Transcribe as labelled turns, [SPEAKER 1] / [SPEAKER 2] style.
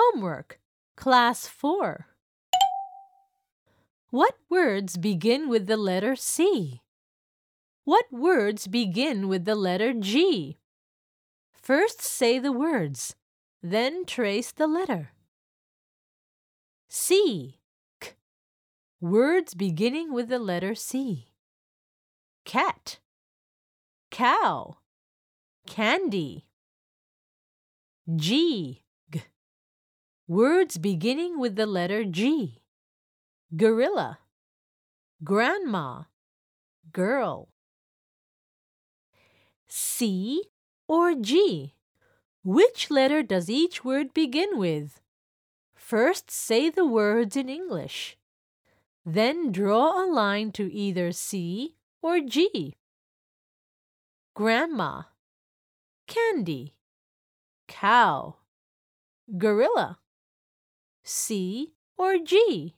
[SPEAKER 1] Homework, Class 4. What words begin with the letter C? What words begin with the letter G? First say the words, then trace the letter. C. K. Words beginning with the letter C. Cat. Cow. Candy. G. Words beginning with the letter G. Gorilla. Grandma. Girl. C or G? Which letter does each word begin with? First say the words in English. Then draw a line to either C or G. Grandma, candy, cow, gorilla. C or G?